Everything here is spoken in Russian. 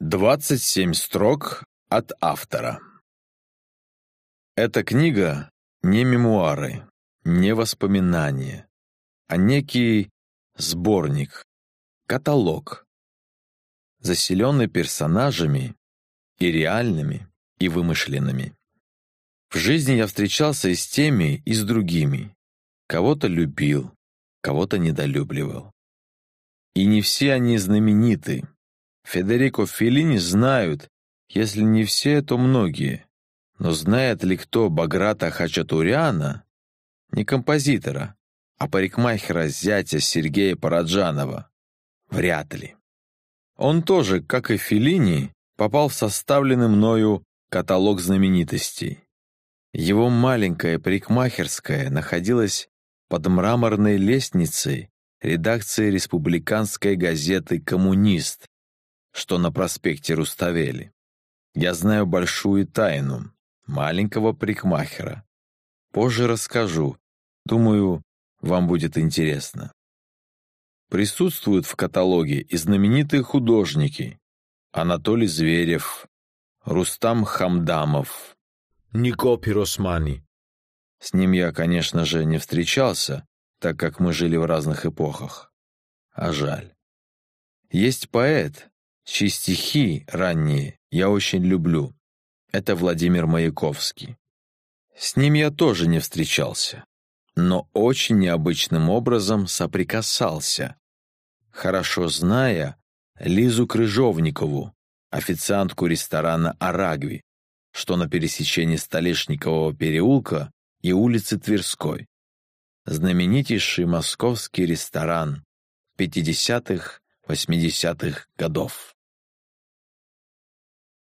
27 строк от автора. Эта книга не мемуары, не воспоминания, а некий сборник, каталог, заселенный персонажами и реальными, и вымышленными. В жизни я встречался и с теми, и с другими. Кого-то любил, кого-то недолюбливал. И не все они знамениты, Федерико Феллини знают, если не все, то многие. Но знает ли кто Баграта Хачатуряна? Не композитора, а парикмахера зятя Сергея Параджанова? Вряд ли. Он тоже, как и Феллини, попал в составленный мною каталог знаменитостей. Его маленькая парикмахерская находилась под мраморной лестницей редакции республиканской газеты «Коммунист», что на проспекте Руставели. Я знаю большую тайну маленького парикмахера. Позже расскажу. Думаю, вам будет интересно. Присутствуют в каталоге и знаменитые художники Анатолий Зверев, Рустам Хамдамов, Нико Пиросмани. С ним я, конечно же, не встречался, так как мы жили в разных эпохах. А жаль. Есть поэт, чьи стихи ранние я очень люблю. Это Владимир Маяковский. С ним я тоже не встречался, но очень необычным образом соприкасался, хорошо зная Лизу Крыжовникову, официантку ресторана «Арагви», что на пересечении Столешникового переулка и улицы Тверской. Знаменитейший московский ресторан 50-х, 80-х годов.